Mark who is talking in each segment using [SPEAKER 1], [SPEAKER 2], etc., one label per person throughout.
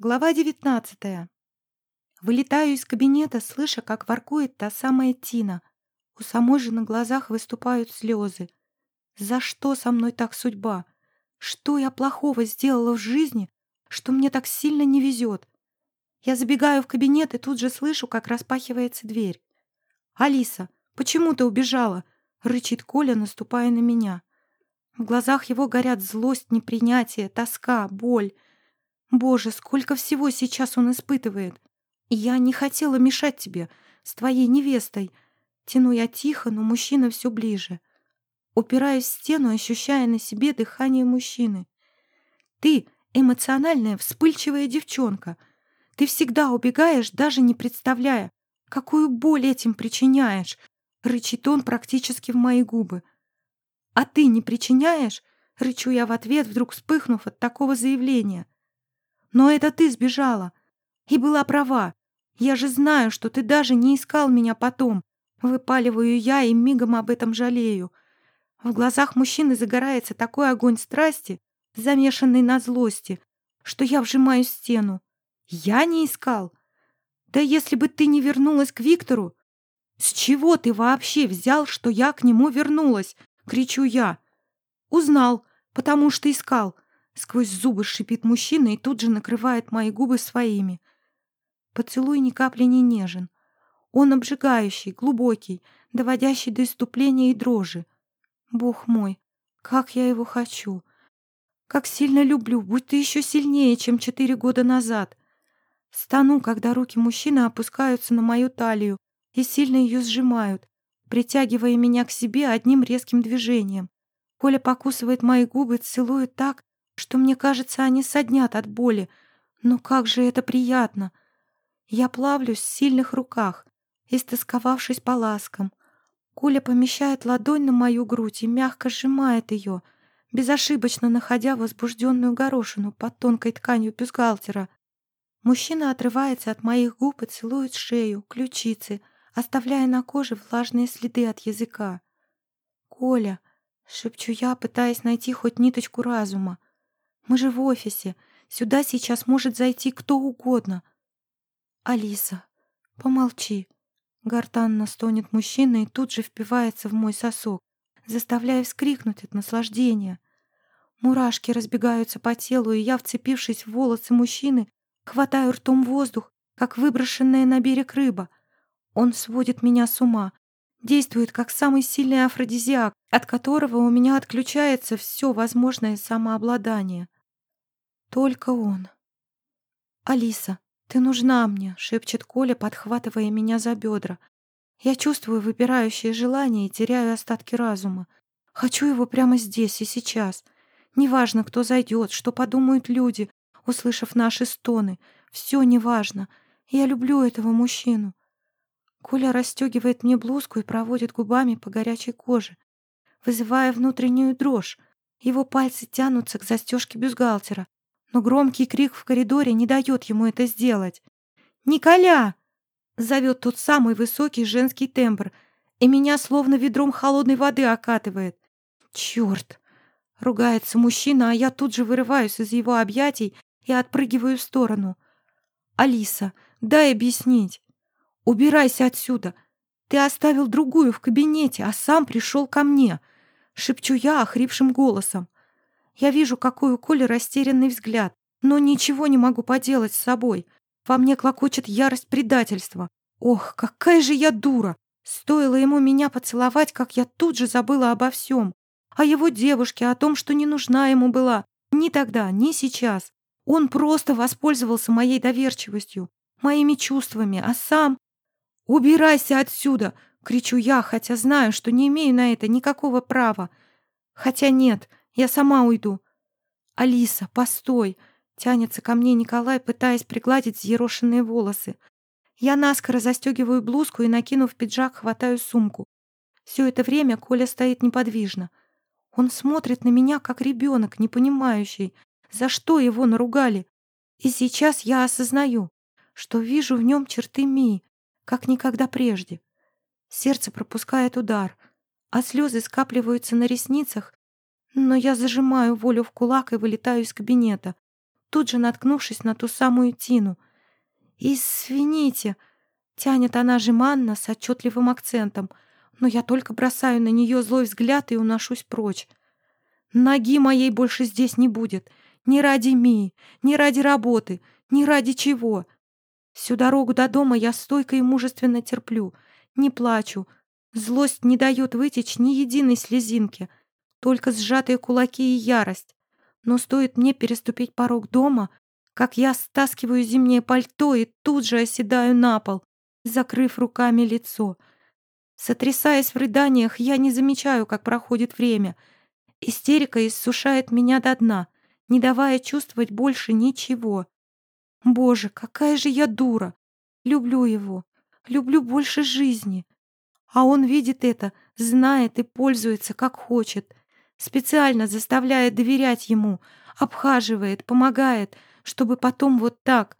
[SPEAKER 1] Глава девятнадцатая. Вылетаю из кабинета, слыша, как воркует та самая Тина. У самой же на глазах выступают слезы. За что со мной так судьба? Что я плохого сделала в жизни, что мне так сильно не везет? Я забегаю в кабинет и тут же слышу, как распахивается дверь. «Алиса, почему ты убежала?» — рычит Коля, наступая на меня. В глазах его горят злость, непринятие, тоска, боль — Боже, сколько всего сейчас он испытывает. Я не хотела мешать тебе с твоей невестой. Тяну я тихо, но мужчина все ближе. Упираюсь в стену, ощущая на себе дыхание мужчины. Ты эмоциональная, вспыльчивая девчонка. Ты всегда убегаешь, даже не представляя, какую боль этим причиняешь. Рычит он практически в мои губы. А ты не причиняешь? Рычу я в ответ, вдруг вспыхнув от такого заявления. Но это ты сбежала. И была права. Я же знаю, что ты даже не искал меня потом. Выпаливаю я и мигом об этом жалею. В глазах мужчины загорается такой огонь страсти, замешанный на злости, что я вжимаюсь в стену. Я не искал. Да если бы ты не вернулась к Виктору... С чего ты вообще взял, что я к нему вернулась? Кричу я. Узнал, потому что искал. Сквозь зубы шипит мужчина и тут же накрывает мои губы своими. Поцелуй ни капли не нежен. Он обжигающий, глубокий, доводящий до иступления и дрожи. Бог мой, как я его хочу! Как сильно люблю, будь ты еще сильнее, чем четыре года назад. Стану, когда руки мужчины опускаются на мою талию и сильно ее сжимают, притягивая меня к себе одним резким движением. Коля покусывает мои губы, целует так, что мне кажется, они соднят от боли. Но как же это приятно! Я плавлюсь в сильных руках, истосковавшись по ласкам. Коля помещает ладонь на мою грудь и мягко сжимает ее, безошибочно находя возбужденную горошину под тонкой тканью бюстгальтера. Мужчина отрывается от моих губ и целует шею, ключицы, оставляя на коже влажные следы от языка. «Коля!» — шепчу я, пытаясь найти хоть ниточку разума. Мы же в офисе. Сюда сейчас может зайти кто угодно. Алиса, помолчи. Гортанно стонет мужчина и тут же впивается в мой сосок, заставляя вскрикнуть от наслаждения. Мурашки разбегаются по телу, и я, вцепившись в волосы мужчины, хватаю ртом воздух, как выброшенная на берег рыба. Он сводит меня с ума, действует как самый сильный афродизиак, от которого у меня отключается все возможное самообладание. Только он. «Алиса, ты нужна мне», — шепчет Коля, подхватывая меня за бедра. Я чувствую выпирающее желание и теряю остатки разума. Хочу его прямо здесь и сейчас. Неважно, кто зайдет, что подумают люди, услышав наши стоны. Все неважно. Я люблю этого мужчину. Коля расстегивает мне блузку и проводит губами по горячей коже, вызывая внутреннюю дрожь. Его пальцы тянутся к застежке бюстгальтера, но громкий крик в коридоре не дает ему это сделать. «Николя!» — зовет тот самый высокий женский тембр, и меня словно ведром холодной воды окатывает. «Черт!» — ругается мужчина, а я тут же вырываюсь из его объятий и отпрыгиваю в сторону. «Алиса, дай объяснить. Убирайся отсюда. Ты оставил другую в кабинете, а сам пришел ко мне», — шепчу я охрипшим голосом. Я вижу, какой у Коли растерянный взгляд, но ничего не могу поделать с собой. Во мне клокочет ярость предательства. Ох, какая же я дура! Стоило ему меня поцеловать, как я тут же забыла обо всем. О его девушке, о том, что не нужна ему была. Ни тогда, ни сейчас. Он просто воспользовался моей доверчивостью, моими чувствами, а сам... «Убирайся отсюда!» — кричу я, хотя знаю, что не имею на это никакого права. Хотя нет, я сама уйду. Алиса, постой. Тянется ко мне Николай, пытаясь пригладить взъерошенные волосы. Я наскоро застегиваю блузку и, накинув пиджак, хватаю сумку. Все это время Коля стоит неподвижно. Он смотрит на меня, как ребенок, не понимающий, за что его наругали. И сейчас я осознаю, что вижу в нем черты Мии, как никогда прежде. Сердце пропускает удар, а слезы скапливаются на ресницах но я зажимаю волю в кулак и вылетаю из кабинета. тут же наткнувшись на ту самую Тину. «Извините», — тянет она жеманно с отчетливым акцентом, но я только бросаю на нее злой взгляд и уношусь прочь. Ноги моей больше здесь не будет. Ни ради Мии, ни ради работы, ни ради чего. Всю дорогу до дома я стойко и мужественно терплю, не плачу. Злость не дает вытечь ни единой слезинки, только сжатые кулаки и ярость. Но стоит мне переступить порог дома, как я стаскиваю зимнее пальто и тут же оседаю на пол, закрыв руками лицо. Сотрясаясь в рыданиях, я не замечаю, как проходит время. Истерика иссушает меня до дна, не давая чувствовать больше ничего. Боже, какая же я дура! Люблю его, люблю больше жизни. А он видит это, знает и пользуется, как хочет. Специально заставляет доверять ему, обхаживает, помогает, чтобы потом вот так.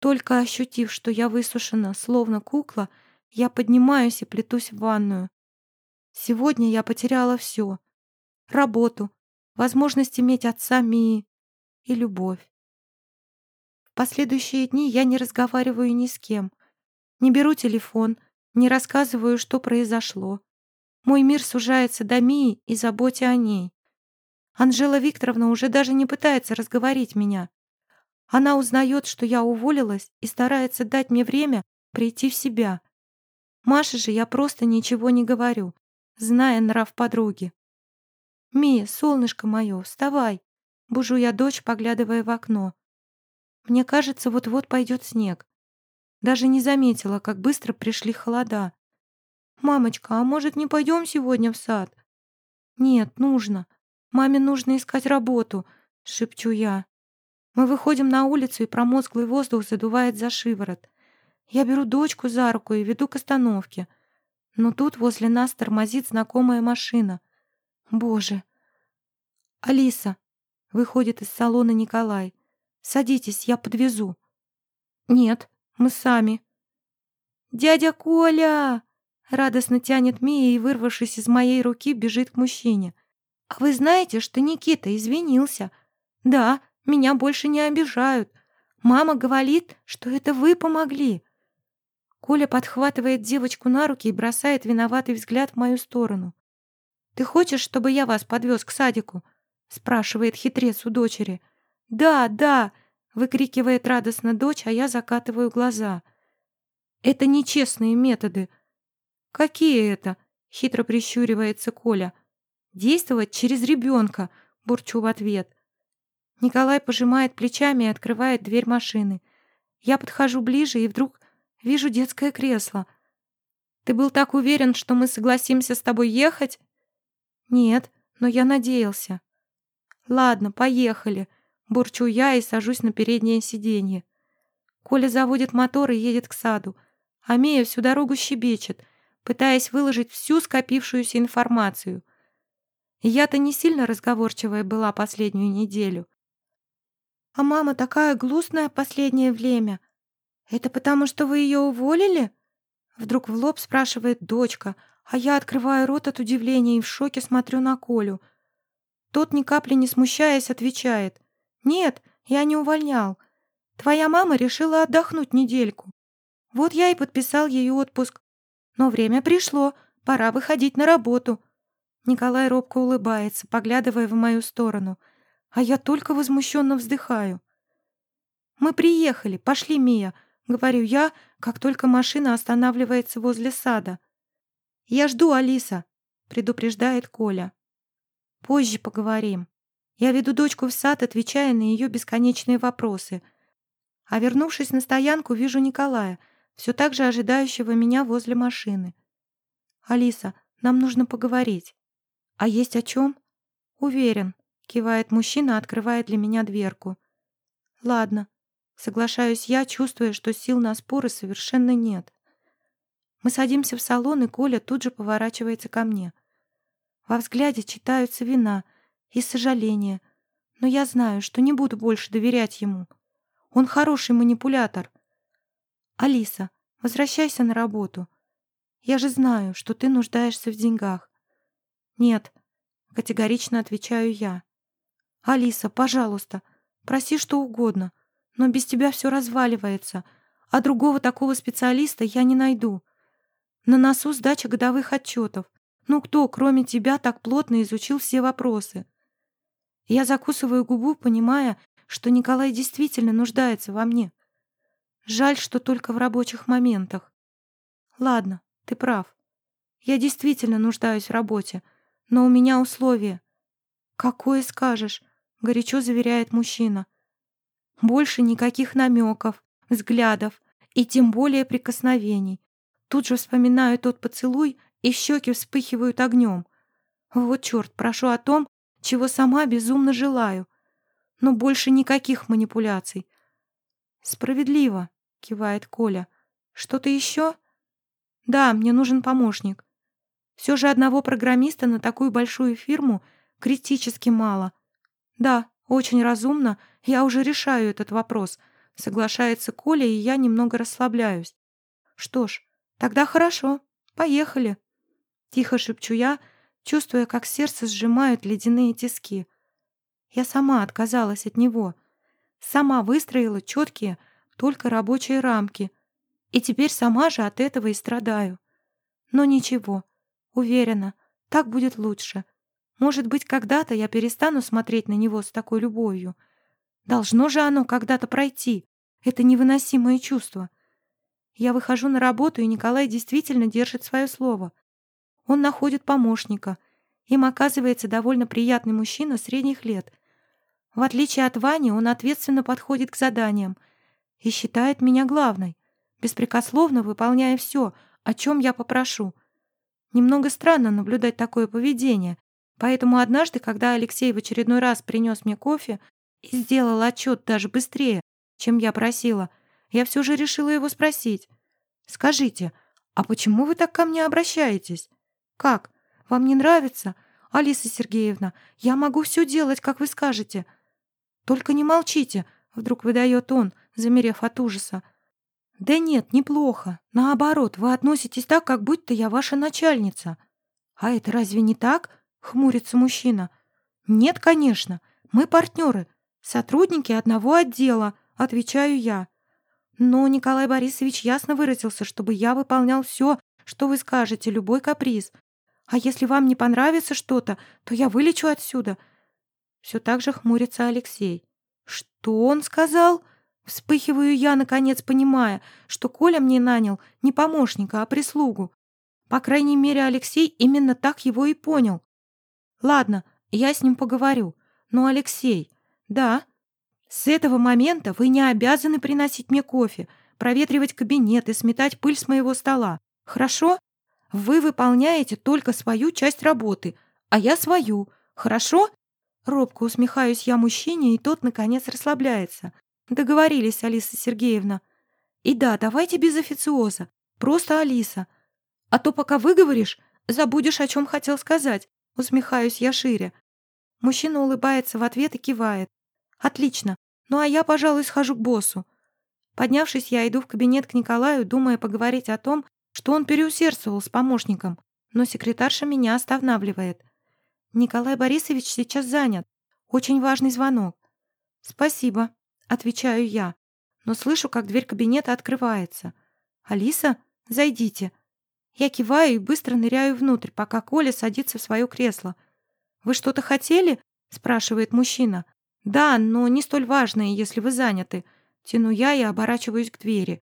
[SPEAKER 1] Только ощутив, что я высушена, словно кукла, я поднимаюсь и плетусь в ванную. Сегодня я потеряла все. Работу, возможность иметь отца Мии и любовь. В последующие дни я не разговариваю ни с кем. Не беру телефон, не рассказываю, что произошло. Мой мир сужается до Мии и заботе о ней. Анжела Викторовна уже даже не пытается разговорить меня. Она узнает, что я уволилась и старается дать мне время прийти в себя. Маше же я просто ничего не говорю, зная нрав подруги. «Мия, солнышко мое, вставай!» Бужу я дочь, поглядывая в окно. Мне кажется, вот-вот пойдет снег. Даже не заметила, как быстро пришли холода. «Мамочка, а может, не пойдем сегодня в сад?» «Нет, нужно. Маме нужно искать работу», — шепчу я. Мы выходим на улицу, и промозглый воздух задувает за шиворот. Я беру дочку за руку и веду к остановке. Но тут возле нас тормозит знакомая машина. Боже! «Алиса!» — выходит из салона Николай. «Садитесь, я подвезу». «Нет, мы сами». «Дядя Коля!» Радостно тянет Мия и, вырвавшись из моей руки, бежит к мужчине. «А вы знаете, что Никита извинился?» «Да, меня больше не обижают. Мама говорит, что это вы помогли». Коля подхватывает девочку на руки и бросает виноватый взгляд в мою сторону. «Ты хочешь, чтобы я вас подвез к садику?» спрашивает хитрец у дочери. «Да, да!» — выкрикивает радостно дочь, а я закатываю глаза. «Это нечестные методы», «Какие это?» — хитро прищуривается Коля. «Действовать через ребенка», — бурчу в ответ. Николай пожимает плечами и открывает дверь машины. Я подхожу ближе и вдруг вижу детское кресло. «Ты был так уверен, что мы согласимся с тобой ехать?» «Нет, но я надеялся». «Ладно, поехали», — бурчу я и сажусь на переднее сиденье. Коля заводит мотор и едет к саду. А Мия всю дорогу щебечет пытаясь выложить всю скопившуюся информацию. Я-то не сильно разговорчивая была последнюю неделю. «А мама такая грустная последнее время. Это потому, что вы ее уволили?» Вдруг в лоб спрашивает дочка, а я открываю рот от удивления и в шоке смотрю на Колю. Тот, ни капли не смущаясь, отвечает. «Нет, я не увольнял. Твоя мама решила отдохнуть недельку. Вот я и подписал ей отпуск. Но время пришло, пора выходить на работу. Николай робко улыбается, поглядывая в мою сторону, а я только возмущенно вздыхаю. «Мы приехали, пошли, Мия», — говорю я, как только машина останавливается возле сада. «Я жду, Алиса», — предупреждает Коля. «Позже поговорим». Я веду дочку в сад, отвечая на ее бесконечные вопросы. А вернувшись на стоянку, вижу Николая — все так же ожидающего меня возле машины. «Алиса, нам нужно поговорить». «А есть о чем?» «Уверен», — кивает мужчина, открывая для меня дверку. «Ладно», — соглашаюсь я, чувствуя, что сил на споры совершенно нет. Мы садимся в салон, и Коля тут же поворачивается ко мне. Во взгляде читаются вина и сожаление, но я знаю, что не буду больше доверять ему. Он хороший манипулятор — «Алиса, возвращайся на работу. Я же знаю, что ты нуждаешься в деньгах». «Нет», — категорично отвечаю я. «Алиса, пожалуйста, Проси что угодно, но без тебя все разваливается, а другого такого специалиста я не найду. На носу сдача годовых отчетов. Ну кто, кроме тебя, так плотно изучил все вопросы? Я закусываю губу, понимая, что Николай действительно нуждается во мне. Жаль, что только в рабочих моментах. Ладно, ты прав. Я действительно нуждаюсь в работе, но у меня условия. Какое скажешь, горячо заверяет мужчина. Больше никаких намеков, взглядов и тем более прикосновений. Тут же вспоминаю тот поцелуй, и щеки вспыхивают огнем. Вот черт, прошу о том, чего сама безумно желаю. Но больше никаких манипуляций. «Справедливо», — кивает Коля. «Что-то еще?» «Да, мне нужен помощник. Все же одного программиста на такую большую фирму критически мало. Да, очень разумно, я уже решаю этот вопрос», — соглашается Коля, и я немного расслабляюсь. «Что ж, тогда хорошо, поехали». Тихо шепчу я, чувствуя, как сердце сжимают ледяные тиски. Я сама отказалась от него. Сама выстроила четкие, только рабочие рамки. И теперь сама же от этого и страдаю. Но ничего, уверена, так будет лучше. Может быть, когда-то я перестану смотреть на него с такой любовью. Должно же оно когда-то пройти. Это невыносимое чувство. Я выхожу на работу, и Николай действительно держит свое слово. Он находит помощника. Им оказывается довольно приятный мужчина средних лет. В отличие от Вани, он ответственно подходит к заданиям и считает меня главной, беспрекословно выполняя все, о чем я попрошу. Немного странно наблюдать такое поведение, поэтому однажды, когда Алексей в очередной раз принес мне кофе и сделал отчет даже быстрее, чем я просила, я все же решила его спросить. «Скажите, а почему вы так ко мне обращаетесь?» «Как? Вам не нравится? Алиса Сергеевна, я могу все делать, как вы скажете». «Только не молчите», — вдруг выдает он, замерев от ужаса. «Да нет, неплохо. Наоборот, вы относитесь так, как будто я ваша начальница». «А это разве не так?» — хмурится мужчина. «Нет, конечно. Мы партнеры, сотрудники одного отдела», — отвечаю я. Но Николай Борисович ясно выразился, чтобы я выполнял все, что вы скажете, любой каприз. А если вам не понравится что-то, то я вылечу отсюда». Все так же хмурится Алексей. «Что он сказал?» Вспыхиваю я, наконец понимая, что Коля мне нанял не помощника, а прислугу. По крайней мере, Алексей именно так его и понял. Ладно, я с ним поговорю. Но, Алексей, да, с этого момента вы не обязаны приносить мне кофе, проветривать кабинет и сметать пыль с моего стола. Хорошо? Вы выполняете только свою часть работы, а я свою. Хорошо? Робко усмехаюсь я мужчине, и тот, наконец, расслабляется. Договорились, Алиса Сергеевна. И да, давайте без официоза. Просто Алиса. А то пока выговоришь, забудешь, о чем хотел сказать. Усмехаюсь я шире. Мужчина улыбается в ответ и кивает. Отлично. Ну а я, пожалуй, схожу к боссу. Поднявшись, я иду в кабинет к Николаю, думая поговорить о том, что он переусердствовал с помощником, но секретарша меня останавливает. «Николай Борисович сейчас занят. Очень важный звонок». «Спасибо», — отвечаю я, но слышу, как дверь кабинета открывается. «Алиса, зайдите». Я киваю и быстро ныряю внутрь, пока Коля садится в свое кресло. «Вы что-то хотели?» — спрашивает мужчина. «Да, но не столь важное, если вы заняты». Тяну я и оборачиваюсь к двери.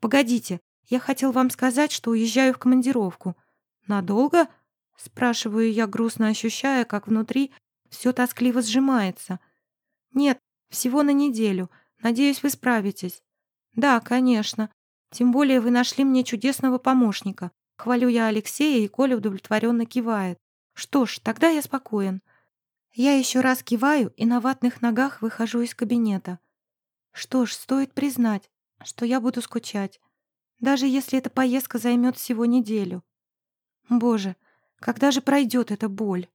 [SPEAKER 1] «Погодите, я хотел вам сказать, что уезжаю в командировку. Надолго?» Спрашиваю я, грустно ощущая, как внутри все тоскливо сжимается. «Нет, всего на неделю. Надеюсь, вы справитесь». «Да, конечно. Тем более вы нашли мне чудесного помощника». Хвалю я Алексея, и Коля удовлетворенно кивает. «Что ж, тогда я спокоен». Я еще раз киваю и на ватных ногах выхожу из кабинета. Что ж, стоит признать, что я буду скучать, даже если эта поездка займет всего неделю. Боже, когда же пройдет эта боль?